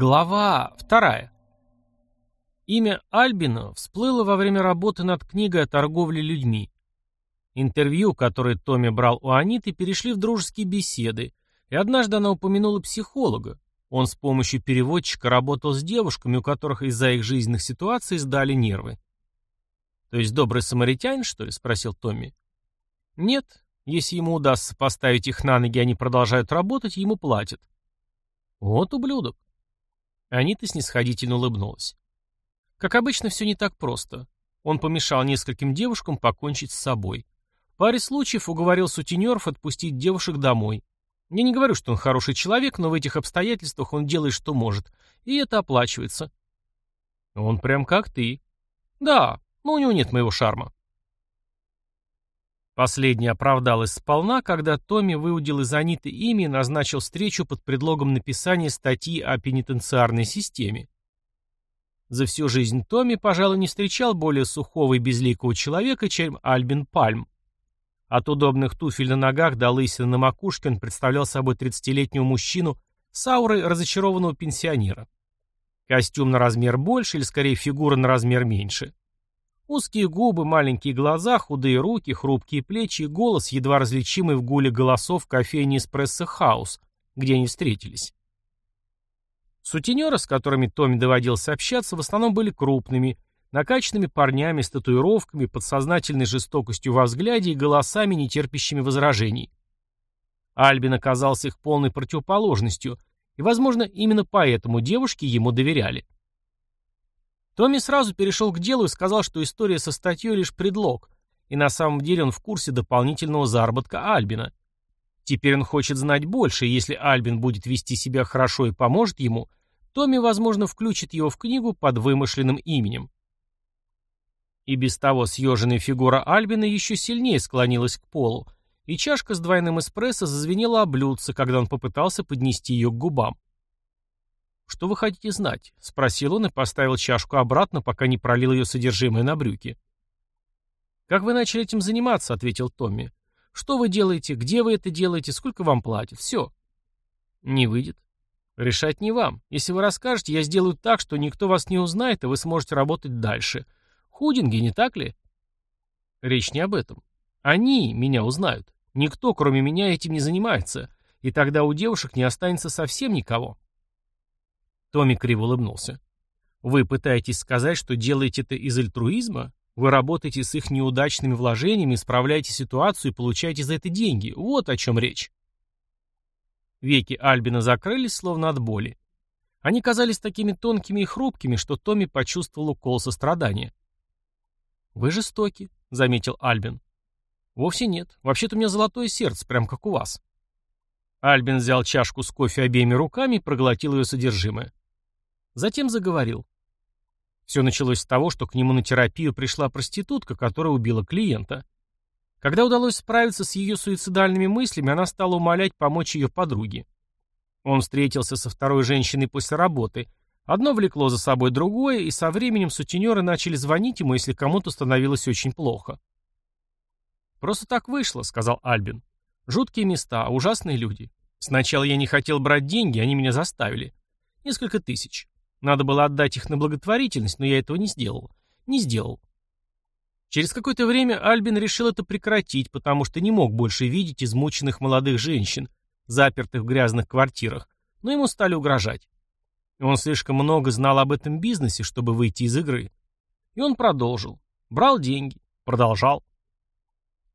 Глава вторая. Имя Альбина всплыло во время работы над книгой о торговле людьми. Интервью, которые Томми брал у Аниты, перешли в дружеские беседы, и однажды она упомянула психолога. Он с помощью переводчика работал с девушками, у которых из-за их жизненных ситуаций сдали нервы. «То есть добрый самаритянин, что ли?» — спросил Томми. «Нет. Если ему удастся поставить их на ноги, они продолжают работать, ему платят». «Вот ублюдок». Анита снисходительно улыбнулась. Как обычно, все не так просто. Он помешал нескольким девушкам покончить с собой. В паре случаев уговорил сутенеров отпустить девушек домой. Я не говорю, что он хороший человек, но в этих обстоятельствах он делает, что может. И это оплачивается. Он прям как ты. Да, но у него нет моего шарма. Последняя оправдалась сполна, когда Томми выудил из Аниты имя и назначил встречу под предлогом написания статьи о пенитенциарной системе. За всю жизнь Томми, пожалуй, не встречал более сухого и безликого человека, чем Альбин Пальм. От удобных туфель на ногах до лысины на макушке он представлял собой 30-летнего мужчину с аурой разочарованного пенсионера. Костюм на размер больше или, скорее, фигура на размер меньше. Узкие губы, маленькие глаза, худые руки, хрупкие плечи и голос, едва различимый в гуле голосов кофейни «Эспрессо Хаус», где они встретились. Сутенеры, с которыми Томми доводилось общаться, в основном были крупными, накачанными парнями с татуировками, подсознательной жестокостью во взгляде и голосами, не терпящими возражений. Альбин оказался их полной противоположностью, и, возможно, именно поэтому девушки ему доверяли. Томми сразу перешел к делу и сказал, что история со статьей лишь предлог, и на самом деле он в курсе дополнительного заработка Альбина. Теперь он хочет знать больше, и если Альбин будет вести себя хорошо и поможет ему, Томми, возможно, включит его в книгу под вымышленным именем. И без того съеженная фигура Альбина еще сильнее склонилась к полу, и чашка с двойным эспрессо зазвенела о блюдце, когда он попытался поднести ее к губам. «Что вы хотите знать?» — спросил он и поставил чашку обратно, пока не пролил ее содержимое на брюки. «Как вы начали этим заниматься?» — ответил Томми. «Что вы делаете? Где вы это делаете? Сколько вам платят? Все». «Не выйдет». «Решать не вам. Если вы расскажете, я сделаю так, что никто вас не узнает, и вы сможете работать дальше. Худинги, не так ли?» «Речь не об этом. Они меня узнают. Никто, кроме меня, этим не занимается, и тогда у девушек не останется совсем никого». Томми криво улыбнулся. «Вы пытаетесь сказать, что делаете это из альтруизма? Вы работаете с их неудачными вложениями, исправляете ситуацию и получаете за это деньги. Вот о чем речь». Веки Альбина закрылись, словно от боли. Они казались такими тонкими и хрупкими, что Томми почувствовал укол сострадания. «Вы жестоки», — заметил Альбин. «Вовсе нет. Вообще-то у меня золотое сердце, прям как у вас». Альбин взял чашку с кофе обеими руками и проглотил ее содержимое. Затем заговорил. Все началось с того, что к нему на терапию пришла проститутка, которая убила клиента. Когда удалось справиться с ее суицидальными мыслями, она стала умолять помочь ее подруге. Он встретился со второй женщиной после работы. Одно влекло за собой другое, и со временем сутенеры начали звонить ему, если кому-то становилось очень плохо. «Просто так вышло», — сказал Альбин. «Жуткие места, ужасные люди. Сначала я не хотел брать деньги, они меня заставили. Несколько тысяч. Надо было отдать их на благотворительность, но я этого не сделал. Не сделал. Через какое-то время Альбин решил это прекратить, потому что не мог больше видеть измученных молодых женщин, запертых в грязных квартирах, но ему стали угрожать. Он слишком много знал об этом бизнесе, чтобы выйти из игры. И он продолжил. Брал деньги. Продолжал.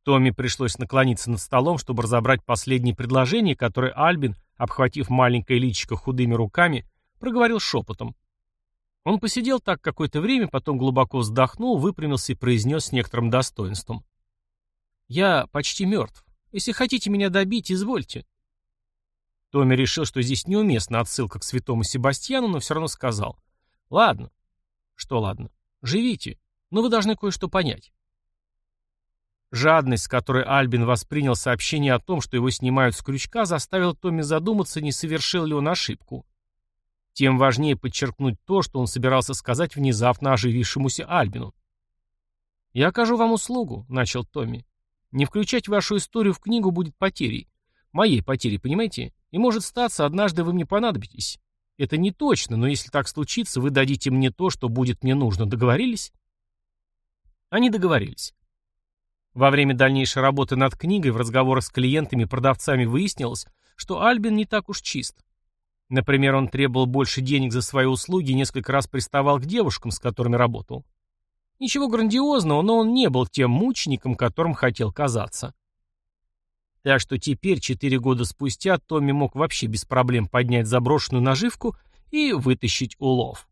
Томми пришлось наклониться над столом, чтобы разобрать последнее предложение, которое Альбин, обхватив маленькое личико худыми руками, проговорил шепотом. Он посидел так какое-то время, потом глубоко вздохнул, выпрямился и произнес с некоторым достоинством. «Я почти мертв. Если хотите меня добить, извольте». Томми решил, что здесь неуместна отсылка к святому Себастьяну, но все равно сказал. «Ладно». «Что ладно? Живите. Но вы должны кое-что понять». Жадность, с которой Альбин воспринял сообщение о том, что его снимают с крючка, заставила Томми задуматься, не совершил ли он ошибку. Тем важнее подчеркнуть то, что он собирался сказать внезапно оживившемуся Альбину. «Я окажу вам услугу», — начал Томми. «Не включать вашу историю в книгу будет потерей. Моей потерей, понимаете? И может статься, однажды вы мне понадобитесь. Это не точно, но если так случится, вы дадите мне то, что будет мне нужно. Договорились? Они договорились. Во время дальнейшей работы над книгой в разговорах с клиентами продавцами выяснилось, что Альбин не так уж чист. Например, он требовал больше денег за свои услуги и несколько раз приставал к девушкам, с которыми работал. Ничего грандиозного, но он не был тем мучеником, которым хотел казаться. Так что теперь, четыре года спустя, Томми мог вообще без проблем поднять заброшенную наживку и вытащить улов.